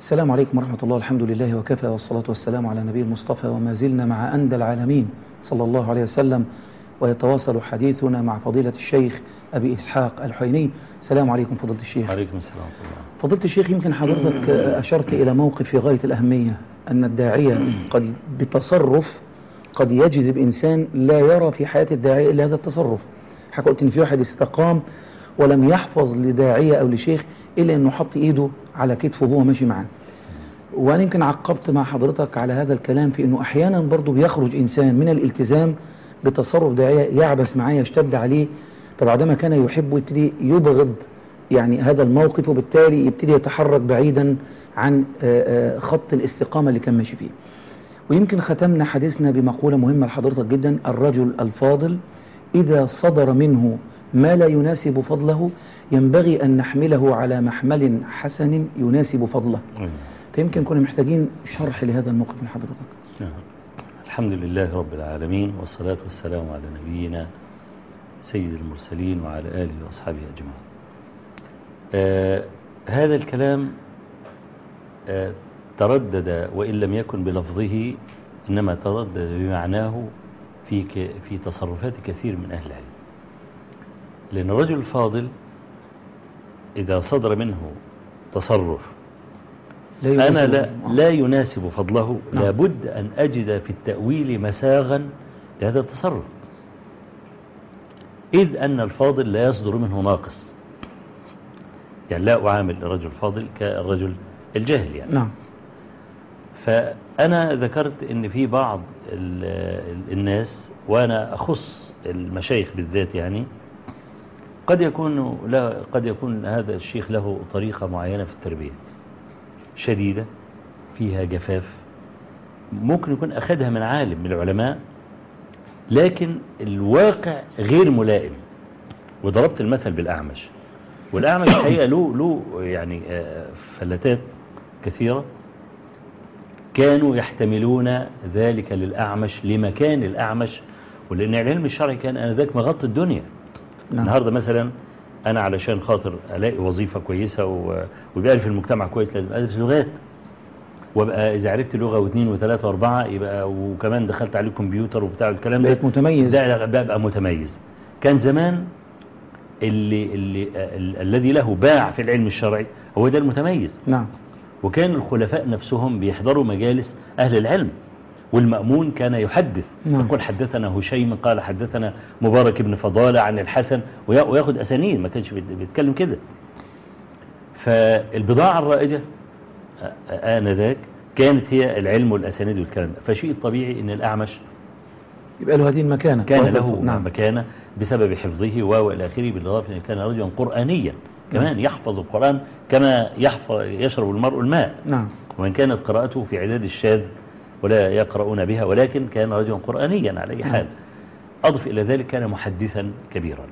السلام عليكم ورحمة الله الحمد لله وكفى والصلاة والسلام على نبي المصطفى وما زلنا مع أندى العالمين صلى الله عليه وسلم. ويتواصل حديثنا مع فضيلة الشيخ أبي إسحاق الحيني السلام عليكم فضيلة الشيخ. عليكم السلام فضيلة الشيخ يمكن حضرتك أشرت إلى موقف في غاية الأهمية أن الداعية قد بتصرف قد يجذب إنسان لا يرى في حياة الداعية إلا هذا التصرف. حضرتك قلت إن في واحد استقام ولم يحفظ لداعية أو لشيخ إلا أنه حط إيده على كتفه وهو ماشي معاه. وأنا يمكن عقبت مع حضرتك على هذا الكلام في أنه أحيانا برضو بيخرج إنسان من الالتزام بتصرف داعية يعبس معاه يشتد عليه فبعدما كان يحبه يبتدي يبغض يعني هذا الموقف وبالتالي يبتدي يتحرك بعيدا عن آه، آه، خط الاستقامة اللي كان ماشي فيه. ويمكن ختمنا حديثنا بمقولة مهمة لحضرتك جدا الرجل الفاضل إذا صدر منه ما لا يناسب فضله؟ ينبغي أن نحمله على محمل حسن يناسب فضله. أيوة. فيمكن كنا محتاجين شرح لهذا الموقف من حضرتك. نعم. الحمد لله رب العالمين والصلاة والسلام على نبينا سيد المرسلين وعلى آله وأصحابه أجمعين. آه هذا الكلام آه تردد وإن لم يكن بلفظه إنما تردد بمعناه في في تصرفات كثير من أهل العلم. لأن الرجل الفاضل إذا صدر منه تصرف. لا أنا لا. لا يناسب فضله. نعم. لابد أن أجد في التأويل مساغا لهذا التصرف. إذ أن الفاضل لا يصدر منه ناقص. يعني لا أعامل الرجل الفاضل كالرجل الجاهل يعني. نعم. فأنا ذكرت أن في بعض ال- ال- الناس وأنا أخص المشايخ بالذات يعني قد يكون لا قد يكون هذا الشيخ له طريقة معينة في التربية. شديدة فيها جفاف ممكن يكون أخذها من عالم من العلماء لكن الواقع غير ملائم. وضربت المثل بالأعمش. والأعمش الحقيقة له له يعني آه، فلتات كثيرة. كانوا يحتملون ذلك للأعمش لمكان الأعمش. ولأن العلم الشرعي كان آنذاك مغطي الدنيا. نعم. النهاردة مثلا أنا علشان خاطر ألاقي وظيفة كويسة و- ويبقى في المجتمع كويس لازم أدرس لغات. وأبقى إذا عرفت لغة واثنين وثلاثة وأربعة يبقى وكمان دخلت عليه كمبيوتر وبتاع الكلام ده. بقيت متميز. ده بقى متميز. كان زمان اللي اللي ال- الذي له باع في العلم الشرعي هو ده المتميز. نعم. وكان الخلفاء نفسهم بيحضروا مجالس أهل العلم. والمأمون كان يحدث. نعم. يقول حدثنا هشيم قال حدثنا مبارك بن فضالة عن الحسن ويأ- وياخد أسانيد ما كانش بيت- بيتكلم كده. فالبضاعة الرائجة آنذاك كانت هي العلم والأسانيد والكلام ده. فشيء طبيعي أن الأعمش يبقى له هذه المكانة. كان وهذا- له نعم. مكانة بسبب حفظه و والى آخره بالإضافة أنه كان رجلا قرآنيا. كمان يحفظ القرآن كما يحفظ يشرب المرء الماء. نعم. وإن كانت قراءته في عداد الشاذ ولا يقرؤون بها ولكن كان رجلا قرآنيا على أي حال. أضف إلى ذلك كان محدثا كبيرا.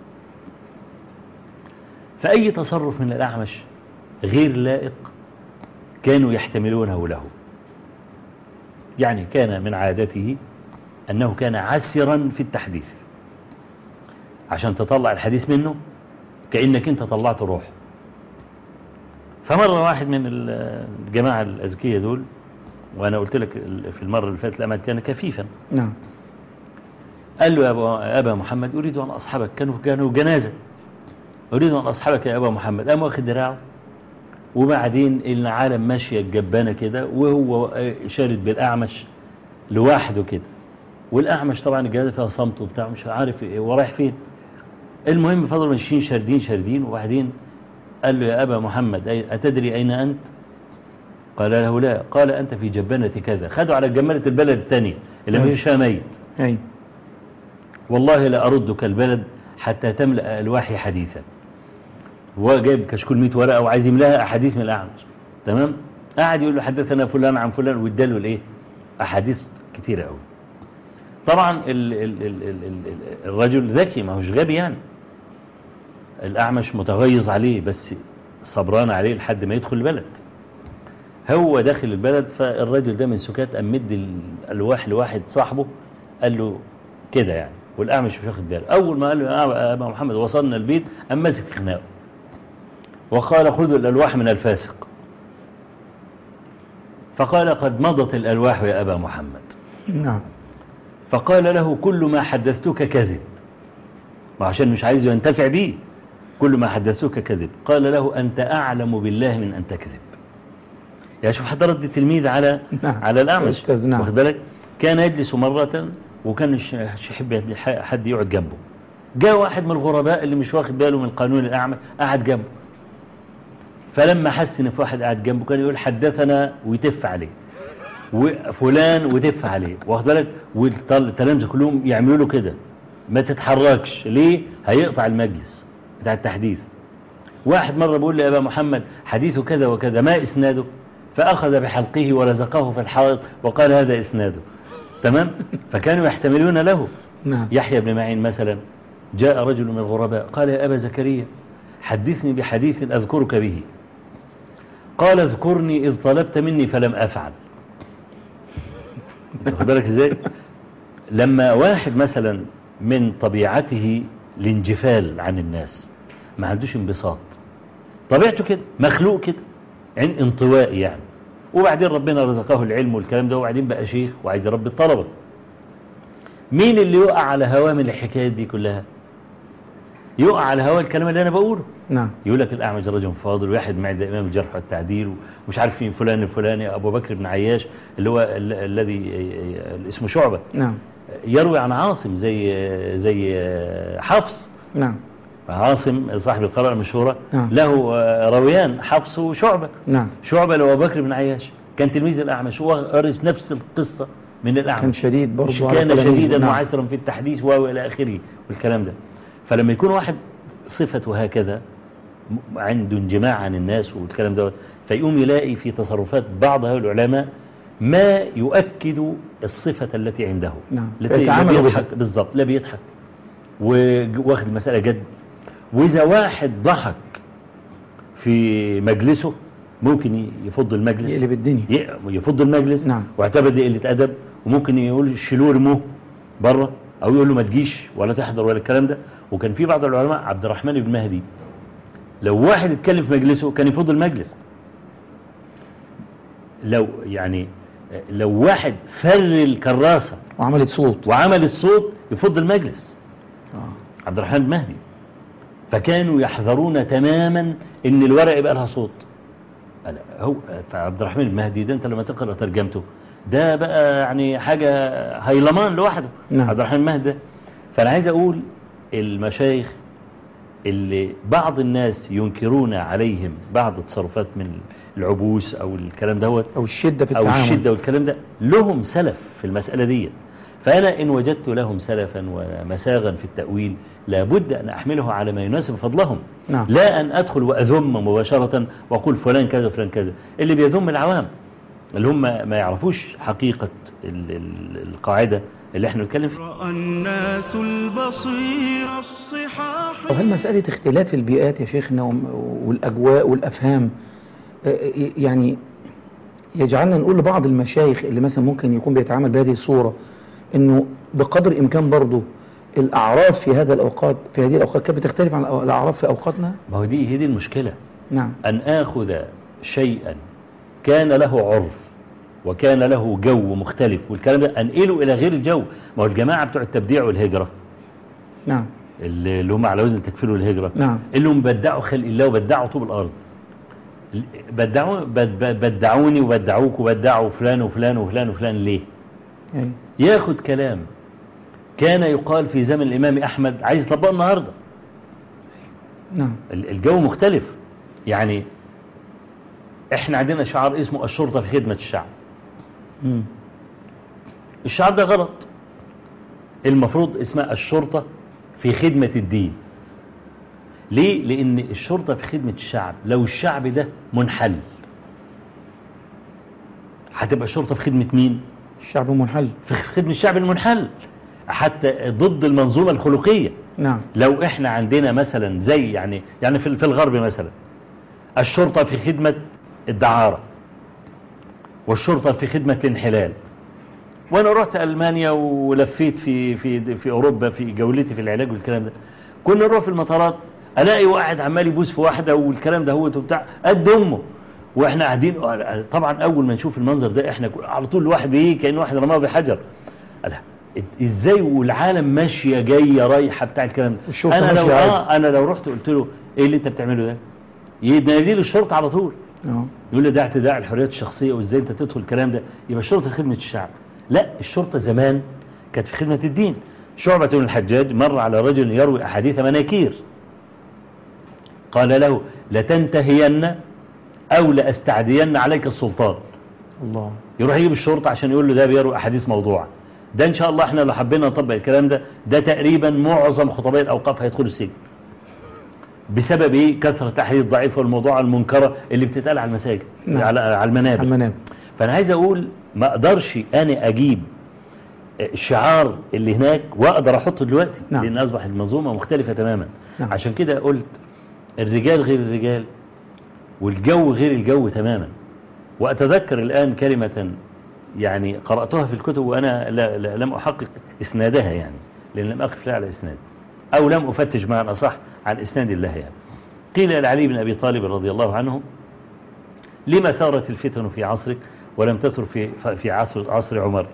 فأي تصرف من الأعمش غير لائق كانوا يحتملونه له؟ يعني كان من عادته أنه كان عسرا في التحديث. عشان تطلع الحديث منه كأنك أنت طلعت روح فمرة واحد من الجماعة الأذكية دول وأنا قلت لك في المرة اللي فاتت الأمد كان كفيفا. نعم. قال له يا أبا, أبا محمد أريد أن أصحبك. كانوا كانوا جنازة. أريد أن أصحبك يا أبا محمد. قام واخد دراعه وبعدين العالم ماشية الجبانة كده وهو شارد بالأعمش لوحده كده. والأعمش طبعا الجنازة فيها صمت وبتاع مش عارف إيه ورايح فين. المهم فضلوا ماشيين شاردين شاردين وبعدين قال له يا أبا محمد أتدري أين أنت؟ قال له لا قال أنت في جبانة كذا. خدوا على جمالة البلد الثانية اللي ما فيها ميت. أي. والله لا أردك البلد حتى تملأ ألواحي حديثا. هو جايب كشكول 100 ورقة وعايز يملاها أحاديث من الأعمش. تمام؟ قاعد يقول له حدثنا فلان عن فلان واداله الإيه أحاديث كتيرة قوي طبعا ال ال ال ال ال الرجل ذكي ما هوش غبي يعني. الأعمش متغيظ عليه بس صبران عليه لحد ما يدخل البلد. هو داخل البلد فالرجل ده من سكات قام مدي الألواح لواحد صاحبه قال له كده يعني والأعمش مش واخد باله أول ما قال له يا أبا محمد وصلنا البيت قام ماسك خناقه وقال خذوا الألواح من الفاسق. فقال قد مضت الألواح يا أبا محمد. نعم. فقال له كل ما حدثتك كذب. وعشان مش عايز ينتفع بيه. كل ما حدثتك كذب. قال له أنت أعلم بالله من أن تكذب. يعني شوف حضرت التلميذ على نعم. على الأعمش. نعم. واخد بالك؟ كان يجلس مرة وكان يحب حد يقعد جنبه. جاء واحد من الغرباء اللي مش واخد باله من قانون الأعمى قعد جنبه. فلما حس ان في واحد قاعد جنبه كان يقول حدثنا ويتف عليه. وفلان وتف عليه. واخد بالك؟ والتلامذه كلهم يعملوا له كده. ما تتحركش. ليه؟ هيقطع المجلس بتاع التحديث. واحد مرة بيقول لي يا أبا محمد حديثه كذا وكذا ما إسناده؟ فأخذ بحلقه ولزقه في الحائط وقال هذا إسناده. تمام؟ فكانوا يحتملون له. نعم. يحيى بن معين مثلا جاء رجل من الغرباء قال يا أبا زكريا حدثني بحديث أذكرك به. قال اذكرني إذ طلبت مني فلم أفعل. بالك إزاي؟ لما واحد مثلا من طبيعته الانجفال عن الناس ما عندوش انبساط. طبيعته كده مخلوق كده. عن انطوائي يعني. وبعدين ربنا رزقه العلم والكلام ده وبعدين بقى شيخ وعايز يربي الطلبة. مين اللي يقع على هواه من الحكايات دي كلها؟ يقع على هواه الكلام اللي أنا بقوله. نعم. يقول لك الأعمج رجل فاضل واحد معدة إمام الجرح والتعديل ومش عارف مين فلان الفلاني أبو بكر بن عياش اللي هو ال- الذي اسمه شعبة. نعم. يروي عن عاصم زي زي حفص. نعم. عاصم صاحب القراءة المشهورة نعم. له رويان حفص وشعبة نعم شعبة لأبو بكر بن عياش كان تلميذ الأعمش ورث نفس القصة من كان الأعمش شديد برضه على كان. شديدا نعم. معسرا في التحديث وإلى آخره والكلام ده فلما يكون واحد صفته هكذا عنده انجماع عن الناس والكلام ده فيقوم يلاقي في تصرفات بعض هؤلاء العلماء ما يؤكد الصفة التي عنده نعم. لا لا. بيضحك بالظبط لا بيضحك واخد المسألة جد وإذا واحد ضحك في مجلسه ممكن يفض المجلس. يقلب الدنيا. يفض المجلس. نعم. واعتبر دي قلة أدب. وممكن يقول شيلوه رموه بره أو يقول له ما تجيش ولا تحضر ولا الكلام ده. وكان في بعض العلماء عبد الرحمن بن مهدي لو واحد اتكلم في مجلسه كان يفض المجلس. لو يعني لو واحد فر الكراسة وعملت صوت. وعملت صوت يفض المجلس. آه. عبد الرحمن بن مهدي. فكانوا يحذرون تماما إن الورق يبقى لها صوت. هو فعبد الرحمن بن مهدي ده أنت لما تقرأ ترجمته ده بقى يعني حاجة هيلمان لوحده نعم. عبد الرحمن بن مهدي ده فأنا عايز أقول المشايخ اللي بعض الناس ينكرون عليهم بعض التصرفات من العبوس أو الكلام دوت أو الشدة في التعامل. الشدة والكلام ده لهم سلف في المسألة دي فأنا إن وجدت لهم سلفا ومساغا في التأويل لابد أن أحمله على ما يناسب فضلهم. نعم. لا أن أدخل وأذم مباشرة وأقول فلان كذا فلان كذا. اللي بيذم العوام اللي هم ما يعرفوش حقيقة ال- ال- القاعدة اللي إحنا بنتكلم فيها. رأى الناس البصير الصحاح. وهل مسألة اختلاف البيئات يا شيخنا والأجواء والأفهام آه، يعني يجعلنا نقول لبعض المشايخ اللي مثلا ممكن يكون بيتعامل بهذه الصورة إنه بقدر الإمكان برضه الأعراف في هذا الأوقات في هذه الأوقات كانت بتختلف عن الأعراف في أوقاتنا؟ ما هو دي هي دي المشكلة. نعم. أن آخذ شيئا كان له عرف وكان له جو مختلف والكلام ده أنقله إلى غير الجو. ما هو الجماعة بتوع التبديع والهجرة. نعم. اللي هم على وزن تكفير والهجرة. نعم. اللي هم بدعوا خلق الله وبدعوا طوب الأرض. بدعوا بد- بد- بدعوني وبدعوك وبدعوا فلان وفلان وفلان وفلان ليه؟ أي. ياخد كلام كان يقال في زمن الإمام أحمد عايز يطبقه النهاردة نعم ال- الجو مختلف يعني إحنا عندنا شعار اسمه الشرطة في خدمة الشعب مم. الشعار ده غلط المفروض اسمها الشرطة في خدمة الدين ليه؟ لأن الشرطة في خدمة الشعب لو الشعب ده منحل هتبقى الشرطة في خدمة مين؟ الشعب منحل في خدمة الشعب المنحل. حتى ضد المنظومة الخلقية. نعم. لو إحنا عندنا مثلا زي يعني يعني في في الغرب مثلا الشرطة في خدمة الدعارة والشرطة في خدمة الانحلال. وأنا رحت ألمانيا ولفيت في في في أوروبا في جولتي في العلاج والكلام ده. كنا نروح في المطارات ألاقي واحد عمال يبوس في واحدة والكلام ده هو وبتاع. قد أمه. وإحنا قاعدين طبعا أول ما نشوف المنظر ده إحنا على طول الواحد بيجي كان واحد رماه بحجر. قال إزاي والعالم ماشية جاية رايحة بتاع الكلام ده؟ أنا لو. آه أنا لو رحت قلت له إيه اللي أنت بتعمله ده؟ ينادي لي الشرطة على طول. آه. يقول لي ده اعتداء على الحريات الشخصية وإزاي أنت تدخل الكلام ده؟ يبقى الشرطة خدمة الشعب. لا الشرطة زمان كانت في خدمة الدين. شعبة بن الحجاج مر على رجل يروي أحاديث مناكير. قال له لتنتهين أو لأستعدين عليك السلطان. الله. يروح يجيب الشرطة عشان يقول له ده بيروي أحاديث موضوعة. ده إن شاء الله إحنا لو حبينا نطبق الكلام ده ده تقريبا معظم خطباء الأوقاف هيدخلوا السجن. بسبب إيه؟ كثرة الاحاديث الضعيفه والموضوعه المنكرة اللي بتتقال على المساجد نعم. على على المنابر. المنام فأنا عايز أقول ما أقدرش أنا أجيب الشعار اللي هناك وأقدر أحطه دلوقتي نعم. لأن أصبح المنظومة مختلفة تماما. نعم. عشان كده قلت الرجال غير الرجال. والجو غير الجو تماما. وأتذكر الآن كلمة يعني قرأتها في الكتب وأنا لا لا لم أحقق إسنادها يعني لأن لم أقف لها على إسناد أو لم أفتش معنى اصح عن إسناد الله يعني. قيل لعلي بن أبي طالب رضي الله عنه لما ثارت الفتن في عصرك ولم تثر في في عصر عصر عمر؟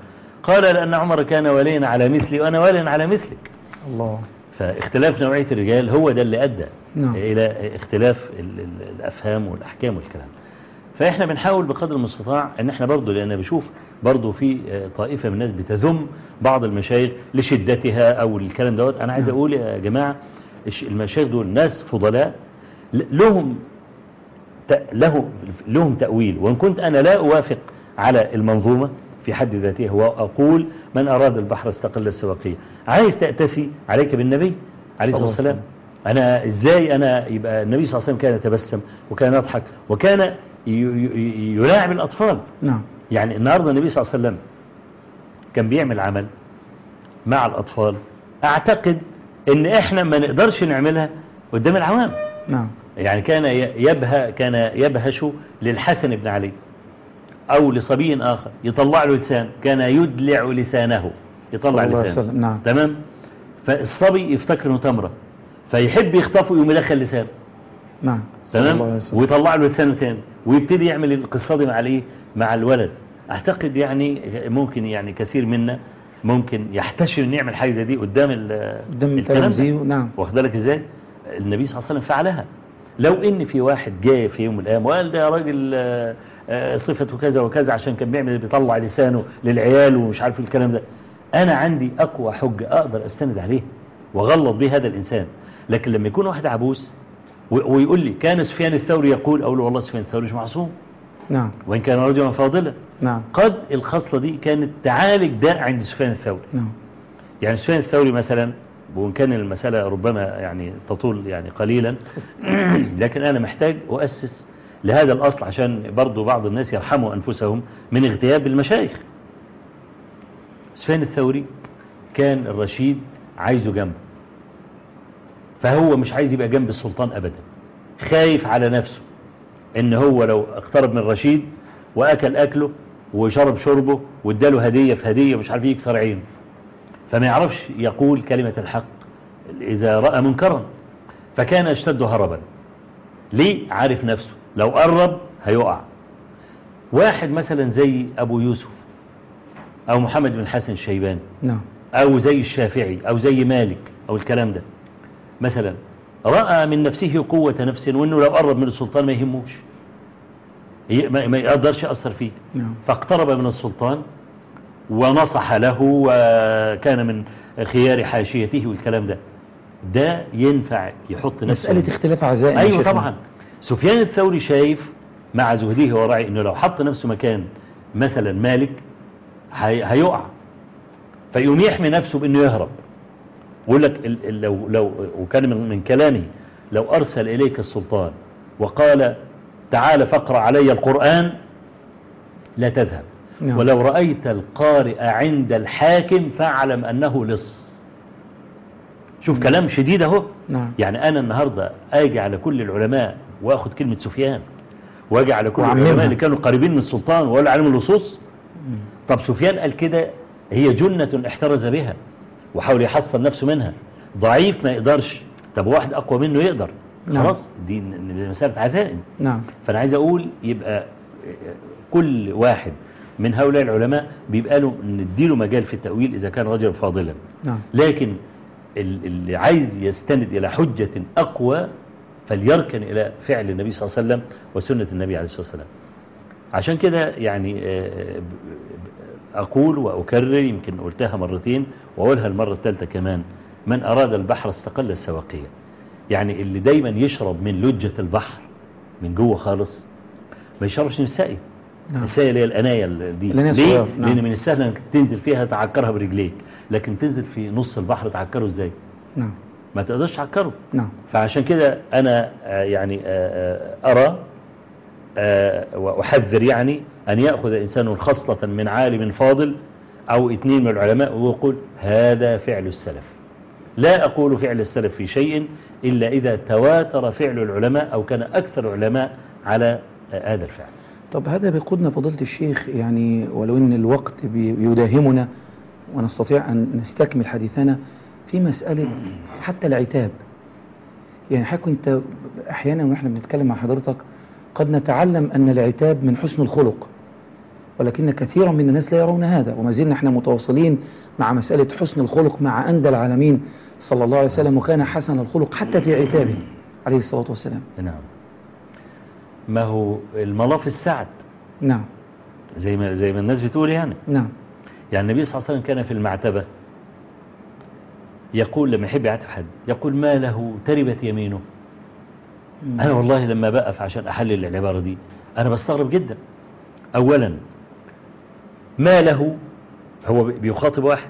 قال لأن عمر كان وليا على مثلي وأنا وليا على مثلك. الله. فاختلاف نوعية الرجال هو ده اللي أدى. نعم. إلى اختلاف ال- ال- الأفهام والأحكام والكلام. فإحنا بنحاول بقدر المستطاع أن إحنا برضو لأن بشوف برضو في آه، طائفة من الناس بتذم بعض المشايخ لشدتها أو الكلام دوت. أنا عايز نعم. أقول يا جماعة المشايخ دول ناس فضلاء لهم له لهم تأويل. وإن كنت أنا لا أوافق على المنظومة في حد ذاتها وأقول من أراد البحر استقل السواقية. عايز تأتسي عليك بالنبي عليه الصلاة والسلام؟ أنا إزاي أنا يبقى النبي صلى الله عليه وسلم كان يتبسم وكان يضحك وكان يلاعب الأطفال. نعم. يعني النهاردة النبي صلى الله عليه وسلم كان بيعمل عمل مع الأطفال. أعتقد إن إحنا ما نقدرش نعملها قدام العوام. نعم. يعني كان يبه كان يبهش للحسن بن علي أو لصبي آخر. يطلع له لسان. كان يدلع لسانه. يطلع لسانه. نعم. تمام؟ فالصبي يفتكر إنه تمرة. فيحب يخطفه يقوم يدخل لسانه. نعم. تمام؟ ويطلع له لسانه تاني ويبتدي يعمل القصة دي مع الإيه؟ مع الولد. أعتقد يعني ممكن يعني كثير منا ممكن يحتشم إنه يعمل حاجة زي دي قدام ال- قدام. التلامذة نعم. واخد بالك إزاي؟ النبي صلى الله عليه وسلم فعلها. لو إن في واحد جاء في يوم من الأيام وقال ده يا راجل آه، آه، صفته كذا وكذا عشان كان بيعمل بيطلع لسانه للعيال ومش عارف الكلام ده. أنا عندي أقوى حجة أقدر أستند عليه وأغلط به هذا الإنسان. لكن لما يكون واحد عبوس ويقول لي كان سفيان الثوري يقول أقول له والله سفيان الثوري مش معصوم. نعم. وإن كان رجلا فاضلا. نعم. قد الخصلة دي كانت تعالج داء عند سفيان الثوري. نعم. يعني سفيان الثوري مثلا وإن كان المسألة ربما يعني تطول يعني قليلا لكن أنا محتاج أؤسس لهذا الأصل عشان برضو بعض الناس يرحموا أنفسهم من اغتياب المشايخ. سفيان الثوري كان الرشيد عايزه جنبه. فهو مش عايز يبقى جنب السلطان أبدا. خايف على نفسه إن هو لو اقترب من رشيد وأكل أكله وشرب شربه واداله هدية في هدية مش عارف يكسر عينه. فما يعرفش يقول كلمة الحق إذا رأى منكرا. فكان يشتد هربا. ليه؟ عارف نفسه. لو قرب هيقع. واحد مثلا زي أبو يوسف أو محمد بن حسن الشيباني نعم. أو زي الشافعي أو زي مالك أو الكلام ده. مثلا رأى من نفسه قوة نفس وأنه لو قرب من السلطان ما يهموش. ما يقدرش يأثر فيه. نعم. فاقترب من السلطان ونصح له وكان من خيار حاشيته والكلام ده. ده ينفع يحط نفسه. مسألة اختلاف عزائم أيوه شيخنا. طبعا. سفيان الثوري شايف مع زهده ورعي إنه لو حط نفسه مكان مثلا مالك هي هيقع. فيقوم يحمي نفسه بإنه يهرب. ويقول لك لو لو وكان من من كلامه لو أرسل إليك السلطان وقال تعال فاقرأ علي القرآن لا تذهب. نعم. ولو رأيت القارئ عند الحاكم فاعلم أنه لص. شوف كلام شديد أهو. نعم. يعني أنا النهارده آجي على كل العلماء واخد كلمة سفيان وآجي على كل. العلماء اللي كانوا قريبين من السلطان ولا علم اللصوص. طب سفيان قال كده هي جنة احترز بها. وحاول يحصل نفسه منها. ضعيف ما يقدرش. طب واحد أقوى منه يقدر. نعم. خلاص دي مسألة عزائم. نعم. فأنا عايز أقول يبقى كل واحد من هؤلاء العلماء بيبقى له نديله مجال في التأويل إذا كان رجلا فاضلا. نعم. لكن ال- اللي عايز يستند إلى حجة أقوى فليركن إلى فعل النبي صلى الله عليه وسلم وسنة النبي عليه الصلاة والسلام. عشان كده يعني آه، ب- أقول وأكرر يمكن قلتها مرتين وأقولها المرة الثالثة كمان من أراد البحر استقل السواقية. يعني اللي دايما يشرب من لجة البحر من جوه خالص ما يشربش من السائل. نعم. السائل اللي هي الأناية ال- دي. ليه؟ نعم. لأن من السهل إنك تنزل فيها تعكرها برجليك لكن تنزل في نص البحر تعكره إزاي؟ نعم. ما تقدرش تعكره. نعم. فعشان كده أنا آه، يعني آه، آه، أرى وأحذر يعني أن يأخذ إنسان خصلة من عالم فاضل أو اثنين من العلماء ويقول هذا فعل السلف. لا أقول فعل السلف في شيء إلا إذا تواتر فعل العلماء أو كان أكثر العلماء على آه، هذا الفعل. طب هذا بيقودنا فضيلة الشيخ يعني ولو إن الوقت بي- بيداهمنا ونستطيع أن نستكمل حديثنا في مسألة حتى العتاب. يعني حضرتك انت أحيانا وإحنا بنتكلم مع حضرتك قد نتعلم أن العتاب من حسن الخلق ولكن كثيرا من الناس لا يرون هذا وما زلنا إحنا متواصلين مع مسألة حسن الخلق مع أندى العالمين صلى الله عليه وسلم وكان حسن الخلق حتى في عتابه عليه الصلاة والسلام. نعم. ما هو الملاف السعد؟ نعم. زي ما زي ما الناس بتقول يعني. نعم. يعني النبي صلى الله عليه وسلم كان في المعتبة يقول لما يحب يعتب حد يقول ما له تربت يمينه. أنا والله لما بقف عشان أحلل العبارة دي أنا بستغرب جدا. أولا ما له؟ هو بيخاطب واحد.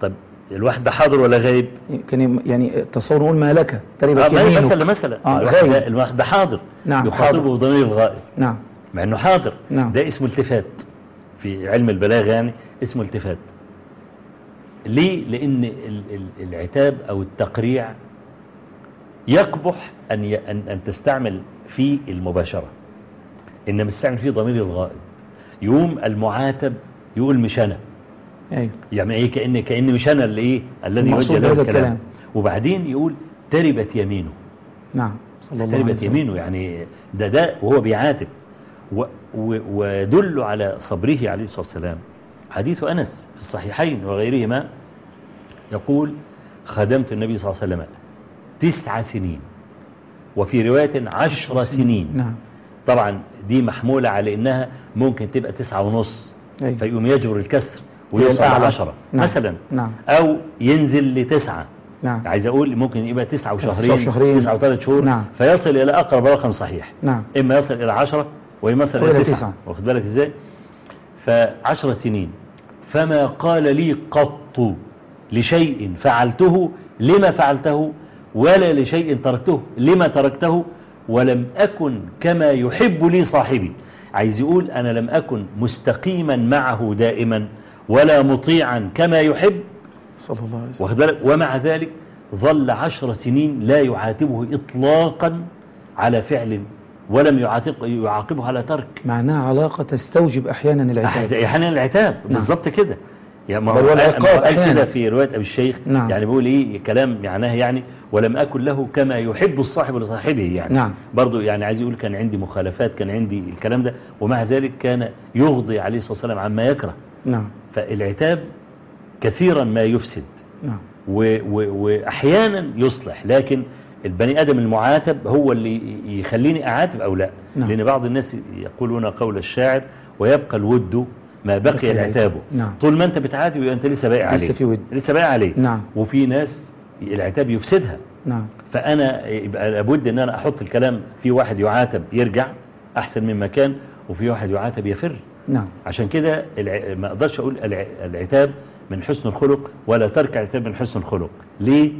طب الواحد ده حاضر ولا غايب؟ كان يعني تصور نقول ما لك. تربت آه، يمينك مثلا مثلا آه، الواحد. ده, الواحد ده حاضر. نعم، يخاطبه. بضمير الغائب. نعم. مع إنه حاضر. نعم. ده اسمه التفات. في علم البلاغة يعني اسمه التفات. ليه؟ لأن ال- ال- العتاب أو التقريع يقبح أن ي- أن أن تستعمل في المباشرة. إنما تستعمل فيه ضمير الغائب. يوم المعاتب يقول مش أنا أيوه. يعني إيه؟ كأن كأن مش أنا اللي إيه؟ الذي يوجه له الكلام. الكلام. وبعدين يقول تربت يمينه. نعم صلى الله تربت يمينه يعني ده ده وهو بيعاتب. و- و- ودل على صبره عليه الصلاة والسلام. حديث أنس في الصحيحين وغيرهما يقول خدمت النبي صلى الله عليه وسلم. تسع سنين. وفي رواية عشر سنين. نعم. طبعا دي محمولة على إنها ممكن تبقى تسعة ونص. أيوة. فيقوم يجبر الكسر ويوصل الأعلى. لعشرة. نعم. مثلا. نعم. أو ينزل لتسعة. نعم. عايز أقول ممكن يبقى تسعة وشهرين وشهرين. تسعة وثلاث شهور. نعم. فيصل إلى أقرب رقم صحيح. نعم. إما يصل إلى عشرة وإما يصل إلى تسعة. تسعة. واخد بالك إزاي؟ فعشر سنين. فما قال لي قط لشيء فعلته لما فعلته؟ ولا لشيء تركته لما تركته؟ ولم أكن كما يحب لي صاحبي. عايز يقول أنا لم أكن مستقيما معه دائما ولا مطيعا كما يحب. صلى الله عليه وسلم. واخد بالك؟ ومع ذلك ظل عشر سنين لا يعاتبه إطلاقا على فعل ولم يعاقبه على ترك. معناها علاقة تستوجب أحيانا العتاب. أحيانا العتاب. بالظبط كده. يعني ما هو. كده في رواية أبي الشيخ نعم. يعني بيقول إيه كلام معناه يعني ولم أكن له كما يحب الصاحب لصاحبه يعني نعم. برضه يعني عايز يقول كان عندي مخالفات كان عندي الكلام ده ومع ذلك كان يغضي عليه الصلاة والسلام عما يكره نعم فالعتاب كثيرا ما يفسد نعم و و واحيانا يصلح لكن البني آدم المعاتب هو اللي يخليني أعاتب أو لا نعم. لأن بعض الناس يقولون قول الشاعر ويبقى الود ما بقي العتاب نعم. طول ما انت بتعاتب يبقى انت لسه باقي عليه لسه في ود. لسه باقي عليه نعم. وفي ناس العتاب يفسدها. نعم. فأنا يبقى لابد إن أنا أحط الكلام في واحد يعاتب يرجع أحسن مما كان وفي واحد يعاتب يفر. نعم. عشان كده الع... ما أقدرش أقول الع... العتاب من حسن الخلق ولا ترك العتاب من حسن الخلق. ليه؟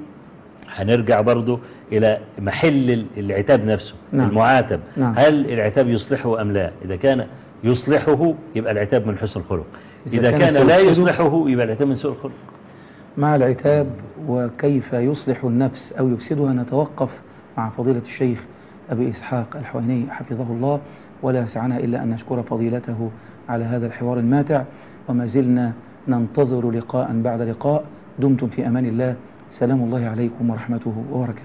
هنرجع برضو إلى محل ال- العتاب نفسه نعم. المعاتب. نعم. هل العتاب يصلحه أم لا؟ إذا كان يصلحه يبقى العتاب من حسن الخلق. إذا إذا كان كان, لا يصلحه يبقى العتاب من سوء الخلق. مع العتاب وكيف يصلح النفس أو يفسدها نتوقف مع فضيلة الشيخ أبي إسحاق الحويني حفظه الله. ولا يسعنا إلا أن نشكر فضيلته على هذا الحوار الماتع. وما زلنا ننتظر لقاء بعد لقاء. دمتم في أمان الله. سلام الله عليكم ورحمته وبركاته.